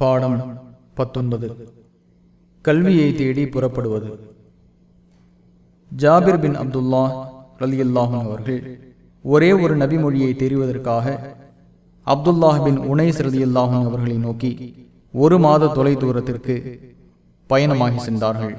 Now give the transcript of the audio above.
பாடம் பத்தொன்பது. கல்வியை தேடி புறப்படுவது. ஜாபிர் பின் அப்துல்லா ரலியல்லாஹும் அவர்கள் ஒரே ஒரு நபி மொழியை தெரிவதற்காக அப்துல்லாஹ் பின் உனைஸ் ரலியல்லாஹும் அவர்களை நோக்கி ஒரு மாத தொலை தூரத்திற்கு பயணமாகி சென்றார்கள்.